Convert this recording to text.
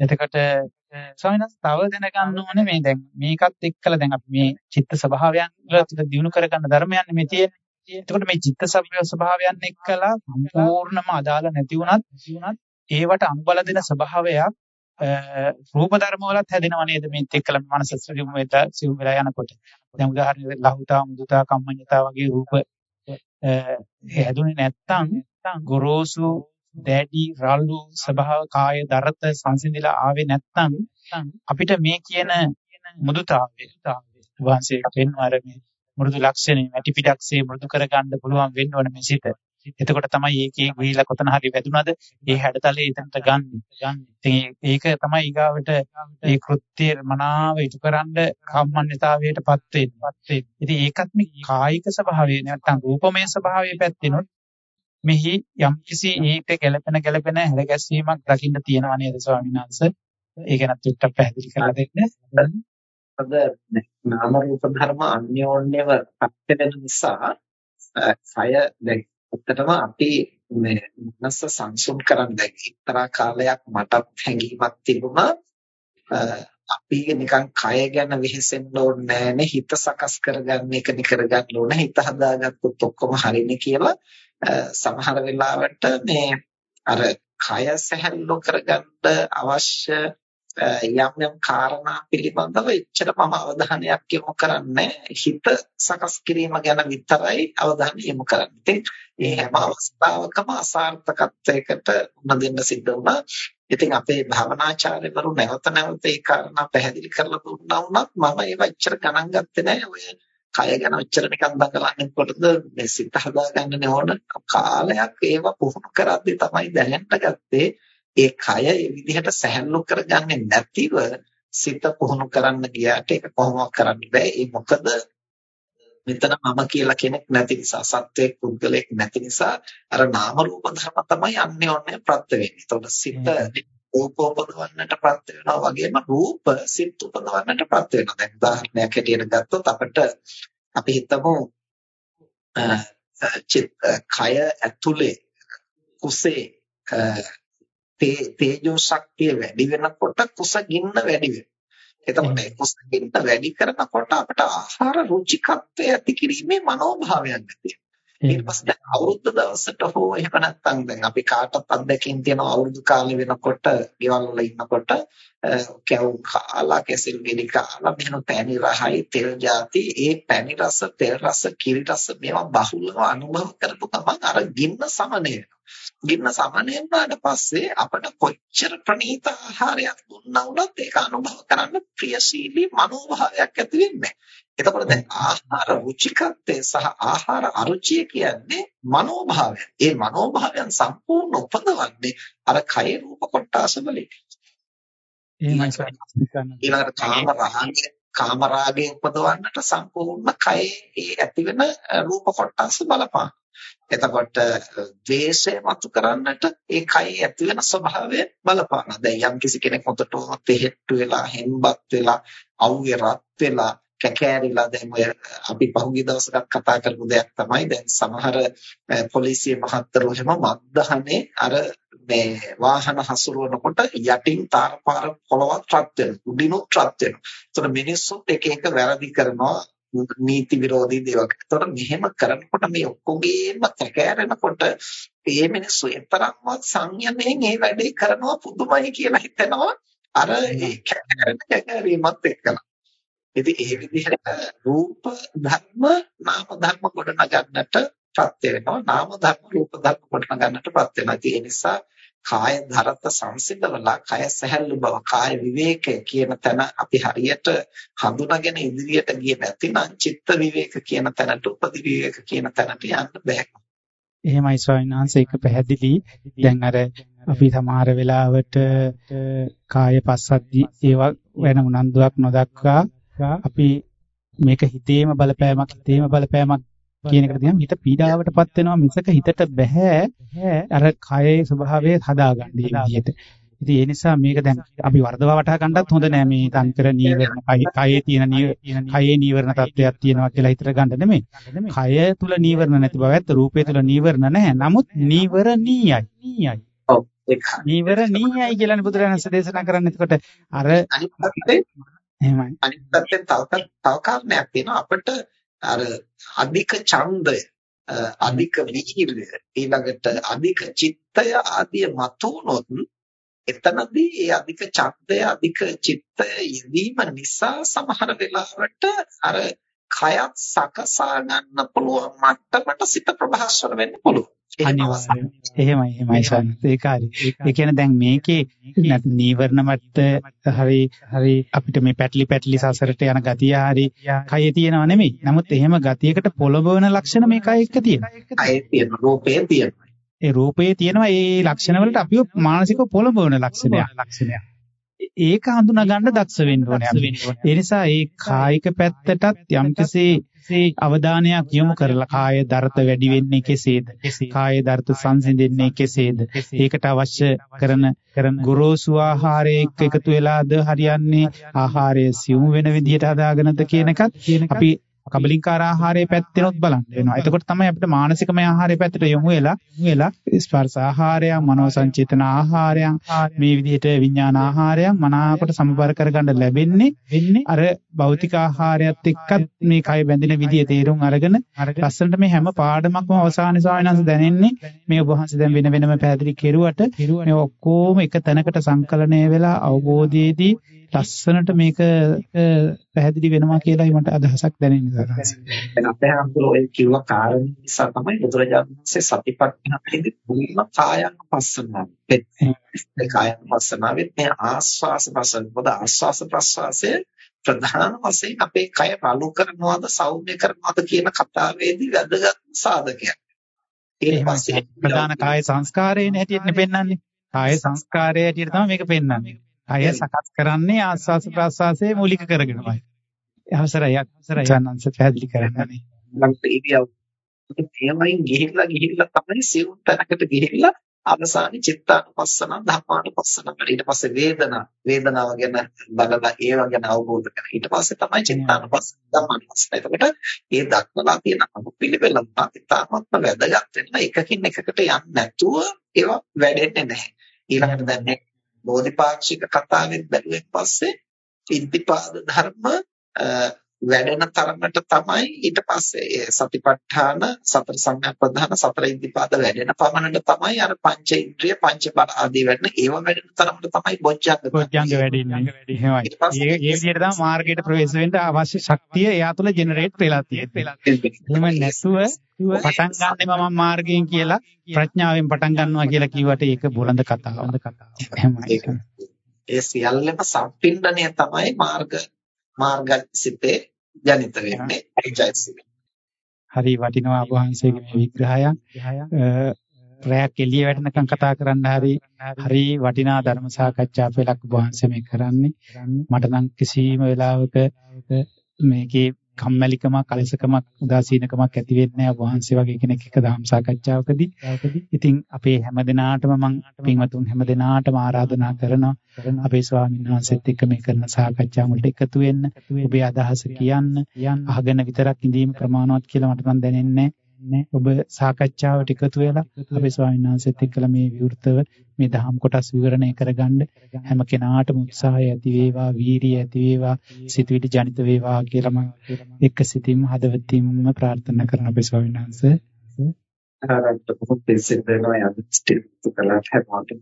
එතකොට ස්වාමීන් වහන්සේ තව දැනගන්න ඕනේ මේ දැන් මේකත් එක්කලා දැන් අපි මේ චිත්ත ස්වභාවයන් වල දිනු කරගන්න ධර්මයන් මේ තියෙන්නේ. එතකොට මේ චිත්ත ස්වභාවයන් එක්කලා සම්පූර්ණම අදාළ නැති වුණත් ඒවට අනුබල දෙන ස්වභාවයක් රූප ධර්ම වලත් හැදෙනව නේද මේත් එක්කලා මනස සිවුම් වෙලා සිවුම් වෙලා යනකොට. දැන් උදාහරණයක් ලහුතා මුදුතා කම්මඤ්ඤතා වගේ රූප හැදුනේ නැත්තම් ගොරෝසු දැඩි රළු ස්වභාව කාය දරත සංසිඳිලා ආවේ නැත්නම් අපිට මේ කියන මුදුතාවය වහන්සේ පෙන්වර මේ මෘදු ලක්ෂණේ වැටි පිටක්සේ මෘදු කරගන්න පුළුවන් වෙන්න ඕන මේ සිත. එතකොට තමයි ඒකේ ගිහිලා කොතන හරි වැදුනද ඒ හැඩතලේ එතනට ගන්න. ඉතින් ඒක තමයි ඊගාවට ඒ කෘත්‍ය මනාව ඉටුකරනද කම්මන්්‍යතාවයටපත් වෙන්නේ. ඉතින් ඒකත් මේ කායික ස්වභාවය නැත්තම් රූපමය ස්වභාවයේ පැත්තෙනොත් මෙහි යම්කිසි ඊට ගැළපෙන ගැළපෙන හැරගැස්වීමක් දකින්න තියෙනවා නේද ස්වාමීන් වහන්සේ? ඒක ගැන ටිකක් පැහැදිලි කරලා දෙන්න. අද නාම රූප ධර්ම අන්‍යෝන්‍යව පත්වෙන නිසා කය දැන් ඇත්තටම අපි මේ මනස සංසුන් කරන්න දැන් එක්තරා කාලයක් මටත් හැඟීමක් තිබුණා අපි නිකන් කය ගැන වෙහෙසෙන්න ඕනේ නෑනේ හිත සකස් කරගන්න එක නේ කරගන්න ඕනේ හිත හදාගත්තොත් ඔක්කොම හරිනේ කියලා සමහර වෙලාවට මේ අර කය සැහැල්ලු කරගන්න අවශ්‍ය යම් යම් කාරණා පිළිබඳව එච්චර මම අවධානයක් යොමු කරන්නේ හිත සකස් කිරීම ගැන විතරයි අවධානය යොමු කරන්නේ. ඉතින් මේ හැම අවස්ථාවකම අසාර්ථකත්වයකට උන දෙන්න සිද්ධ වුණා. ඉතින් අපේ භවනාචාර්යවරු නැවත නැවත ඒ කාරණා පැහැදිලි කරලා දුන්නා වුණත් මම ඒව එච්චර ගණන් ගත්තේ නැහැ. කය ගැන ඔච්චර නිකන් දඟලන්නේ කොටද මේ සිත හදාගන්න ඕන කාලයක් ඒව පුහුණු කරද්දී තමයි දැනෙන්න ගත්තේ ඒ කය ඒ විදිහට සැහැල්ලු කරගන්නේ නැතිව සිත පුහුණු කරන්න ගියාට ඒක කොහොමවත් කරන්න බෑ ඒ මොකද මෙතන මම කියලා කෙනෙක් නැති නිසා සත්වයක් පුද්ගලයෙක් නැති නිසා අර නාම රූප ධර්ම තමයි අන්‍යෝන්‍ය ප්‍රත්‍ය වෙන්නේ. ඒතකොට සිත රූප උපදවන්නට ප්‍රත්‍ය වෙනවා වගේම රූප සිත් උපදවන්නට ප්‍රත්‍ය වෙනවා. දැන් උදාහරණයක් හැටියට ගත්තොත් අපිට අපි හිතමු චිත් කය ඇතුලේ කුසේ තේජෝ ශක්තිය වැඩි වෙනකොට කුස ගින්න වැඩි වෙනවා. එතකොට කුස ගින්න වැඩි කරනකොට අපිට ආහාර රුචිකත්වය ඇති කිරීමේ මනෝභාවයක් ඇති ඊට පස්සේ දැන් අවුරුද්ද දවසට හෝ එහෙම නැත්නම් දැන් අපි කාටත් අත්දැකීම් තියෙනවා අවුරුදු කාලේ වෙනකොට ගෙවල් වල ඉන්නකොට කැවුම් කාලා කෙසෙල් ගෙඩි කාලා මෙහෙම පැණි රහයි තෙල් ಜಾති ඒ පැණි රස තෙල් රස කිරි රස මේවා බහුලව අනුභව කරපු ගමන් අර ගින්න සමනය. ගින්න සමනය වුණාට පස්සේ අපට කොච්චර ප්‍රණීත ආහාරයක් දුන්නා වුණත් ඒක අනුභව කරන්න ප්‍රියශීලී මනෝභාවයක් ඇති වෙන්නේ එතකොට දැන් ආහාර රුචිකත්වය සහ ආහාර අරුචිය කියන්නේ මනෝභාවය. ඒ මනෝභාවයන් සම්පූර්ණ උපදවන්නේ අර කය රූප කොටස වලින්. ඊළඟට කාම රාගය කාම රාගය උපදවන්නට සම්පූර්ණ කයේ ඒ ඇතිවෙන රූප කොටස බලපාන. එතකොට ද්වේෂය මතු කරන්නට ඒ කයේ ඇතිවෙන ස්වභාවය බලපාන. දැන් යම් කිසි කෙනෙක් හොතට තෙහෙට්ටු වෙලා හෙම්බත් වෙලා අවුවේ රත් වෙලා කැකෑරිලා දැන් ඔය අපි පහුගිය දවසක කතා කරපු දෙයක් තමයි දැන් සමහර පොලිසිය මහත්වරු එහෙම මත්දහනේ අර මේ වාහන හසුරවනකොට යටින් තාරපාර පොළවත් රත් වෙනවා උඩිනුත් රත් වෙනවා. ඒතර මිනිස්සුත් එක එක වැරදි කරනවා නීති විරෝධී දේවල්. ඒතර මෙහෙම කරනකොට මේ ඔක්කොගේම කැකෑරෙනකොට මේ මිනිස්සු එතරම්වත් සංයමයෙන් මේ වැඩේ කරනවා පුදුමයි කියලා හිතනවා. අර ඒ කැකෑරෙන කැකෑරීමත් එක්කලා. ඉතින් ඒ විදිහට රූප ධර්ම නාම ධර්ම ගොඩනගන්නට ප්‍රත්‍ය වෙනවා. නාම ධර්ම රූප ධර්ම ගොඩනගන්නට ප්‍රත්‍ය වෙනවා. ඒ නිසා කාය ධරත සංසිඳවලා කය සැහැල්ලු බව කාය විවේකය කියන තැන අපි හරියට හඳුනාගෙන ඉදිරියට ගියේ නැතිනම් චිත්ත විවේක කියන තැනට උපදි විවේක කියන තැනට යන්න බෑ. එහෙමයි ස්වාමීන් වහන්සේ ඒක පැහැදිලි. දැන් අර අපි සමහර වෙලාවට කාය පස්සද්ධි ඒවා වෙන උනන්දුවක් නොදක්වා අපි මේක හිතේම බලපෑමක් හිතේම බලපෑමක් කියන එකට දිහා හිත පීඩාවටපත් වෙනවා මිසක හිතට බෑ අර කයේ ස්වභාවය හදාගන්න විදිහට. ඉතින් ඒ නිසා මේක දැන් අපි වර්ධව වටහා ගන්නත් හොඳ නෑ මේ තන්ත්‍ර නීවරණ කයේ තියෙන කයේ නීවරණ තත්ත්වයක් තියෙනවා කියලා හිතර ගන්න නෙමෙයි. කය තුල නීවරණ නැති බව ඇත්ත රූපය තුල නීවරණ නැහැ. නමුත් නීවරණීයයි. නීයයි. ඔව්. නීවරණීයයි කියලානේ බුදුරජාණන් දේශනා කරන්නේ. එතකොට අර එහෙමයි. අනිත් පැත්තෙන් තව තව කාරණයක් තියෙනවා අපිට අර අධික ඡන්දය අධික විහිිරය ඊළඟට අධික චිත්තය ආදී මතුනොත් එතනදී ඒ අධික ඡන්දය අධික චිත්තය යෙදීම නිසා සමහර වෙලාවට අර කයත් සකසා ගන්න පුළුවන් මට්ටමට සිත ප්‍රභාස්වර වෙන්න පුළුවන්. අනිවාර්යයෙන්. එහෙමයි එහෙමයි සන්නත් ඒක හරි. ඒ කියන්නේ දැන් මේකේ නීවරණ මට්ට හරි හරි අපිට මේ පැටලි පැටලි සසරට යන ගතිය හරි කයේ තියෙනව නෙමෙයි. නමුත් එහෙම ගතියකට පොළඹවන ලක්ෂණ මේ කය එක්ක තියෙනවා. කයේ තියෙන රූපේ තියෙනවා. ඒ රූපයේ තියෙනවා ඒ ලක්ෂණ වලට අපිව මානසිකව පොළඹවන ලක්ෂණයක්. ඒක හඳුනා ගන්න දක්ෂ වෙන්න ඕනේ. ඒ නිසා ඒ කායික පැත්තටත් යම්කිසි අවධානයක් යොමු කරලා කාය දරත වැඩි වෙන්නේ කෙසේද? කාය දරත සංසිඳෙන්නේ කෙසේද? ඒකට අවශ්‍ය කරන කරන ගොරෝසු ආහාරය එක්ක එකතු වෙලාද හරියන්නේ ආහාරය සියුම් වෙන විදිහට හදාගෙනද කියන එකත් අපි කබලින්කාර ආහාරයේ පැත්තෙනොත් බලන්න වෙනවා. එතකොට තමයි අපිට මානසිකමය ආහාරයේ පැත්තට යොමු වෙලා වෙලා ස්පර්ශ ආහාරයන්, මනෝ සංචේතන ආහාරයන්, මේ විදිහට විඥාන ආහාරයන් මනාවකට සමබර කරගන්න ලැබෙන්නේ වෙන්නේ අර භෞතික ආහාරයත් එක්කත් මේ කය බැඳෙන විදිය තේරුම් අරගෙන ලස්සනට මේ හැම පාඩමක්ම අවසානයේ ස්වාමීන් දැනෙන්නේ මේ ඔබ වහන්සේ දැන් වෙන වෙනම පැහැදිලි කෙරුවට මේ ඔක්කොම එක තැනකට සංකලනය වෙලා අවබෝධයේදී ලස්සනට මේක පැහැදිලි වෙනවා කියලායි මට අදහසක් දැනෙන්නේ සරස්. දැන් අපේ අම්බුල ඔය කිව්ව කාරණේ නිසා තමයි බුදුරජාණන් වහන්සේ සතිපට්ඨානෙදි මුලින්ම කායන පස්සනාව. ඒ කායන පස්සනාවෙත් මේ ආස්වාස ප්‍රසන්න පොද ආස්වාස ප්‍රස්වාසයේ ප්‍රධාන වශයෙන් අපේ කය රළු කරනවාද සෞම්‍ය කරනවාද කියන කතාවේදී වැදගත් සාධකයක්. ඊට පස්සේ ප්‍රධාන කාය සංස්කාරයේ හැටියට පෙන්වන්නේ. කාය සංස්කාරයේ හැටියට තමයි මේක පෙන්වන්නේ. කය සකස් කරන්නේ ආස්වාස ප්‍රාස්වාසයේ මූලික කරගෙනමයි. අවසරයි සන්නංශ පැහැදිලි කරන්නනේ. මම ඉතියව තේමයින් ගිහිල්ලා ගිහිල්ලා තමයි සිවුම් තැනකට ගිහිල්ලා අවසානයේ චිත්තානුපස්සන ධම්මානුපස්සන ඊට පස්සේ වේදනා වේදනාව ගැන බලලා ඒව ගැන අවබෝධ කරගන්න. ඊට පස්සේ තමයි චිත්තානුපස්සන ධම්මානුපස්සන. එතකොට මේ දක්වලා තියෙන අනුපිළිවෙල ඉතාමත්ම වැදගත් වෙන එකකින් එකකට යන්නේ නැතුව ඒවා වැඩෙන්නේ නැහැ. ඊළඟට දැන් මේ බෝධිපාක්ෂික කතාවෙන් බැලුවෙන් පස්සේ ඉද්ධිපාද ධර්ම වැඩෙන තරමට තමයි ඊට පස්සේ සතිපට්ඨාන සතර සංඥා ප්‍රධාන සතර ඉද්ධිපාද වැඩෙන පමණට තමයි අර පංච ඉන්ද්‍රිය පංච බල ආදී වැඩෙන ඒව වැඩෙන තරමට තමයි බොජ්ජංග බොජ්ජංග වැඩින්නේ. එහෙමයි ඒ විදිහට තමයි මාර්ගයට ප්‍රවේශ වෙන්න අවශ්‍ය ශක්තිය එයා තුළ ජෙනරේට් වෙලා තියෙන්නේ. එහෙම නැතුව පටන් ගන්නෙම මම මාර්ගයෙන් කියලා ප්‍රඥාවෙන් පටන් ගන්නවා කියලා කිව්වට ඒක බුලඳ කතාවක්. එහෙමයි. ඒ සියල්ලම සම්පින්ඩණය තමයි මාර්ග මාර්ගසිතේ ජනිත වෙන්නේ චෛතසික. හරි වටිනවා අබ වහන්සේගේ මේ විග්‍රහයන්. රැයක් එළිය වැටෙනකන් කතා කරන්න හරි හරි වටිනා ධර්ම සාකච්ඡා අපේ ලක් වහන්සේ මේ කරන්නේ. මට නම් කිසිම වෙලාවක මේකේ කම්මැලිකමක් අලසකමක් උදාසීනකමක් ඇති වෙන්නේ නැහැ වහන්සේ වගේ කෙනෙක් එක්ක ධම් සාකච්ඡාවකදී. ඉතින් අපේ හැමදෙනාටම මම පින්වතුන් හැමදෙනාටම ආරාධනා කරනවා අපේ ස්වාමීන් වහන්සේත් එක්ක මේ කරන සාකච්ඡා වලට එකතු වෙන්න. ඔබේ අදහස කියන්න. අහගෙන විතරක් ඉඳීම ප්‍රමාණවත් කියලා මට නම් දැනෙන්නේ ඔබ සාකච්ඡාවට එකතු වෙලා අපේ ස්වාමීන් වහන්සේත් එක්කලා මේ විවෘතව මේ දහම් කොටස් විවරණය කරගන්න හැම කෙනාටම උත්සාහය ඇති වේවා වීරිය ඇති වේවා සිතුවිලි ජනිත වේවා කියලා මම එක්ක සිතින්ම හදවතින්ම ප්‍රාර්ථනා කරන අපේ ස්වාමීන් වහන්සේ. ආරම්භ කොහොමද සිද්ධ වෙනවා. යම් ස්ටික් කළා හැමෝටම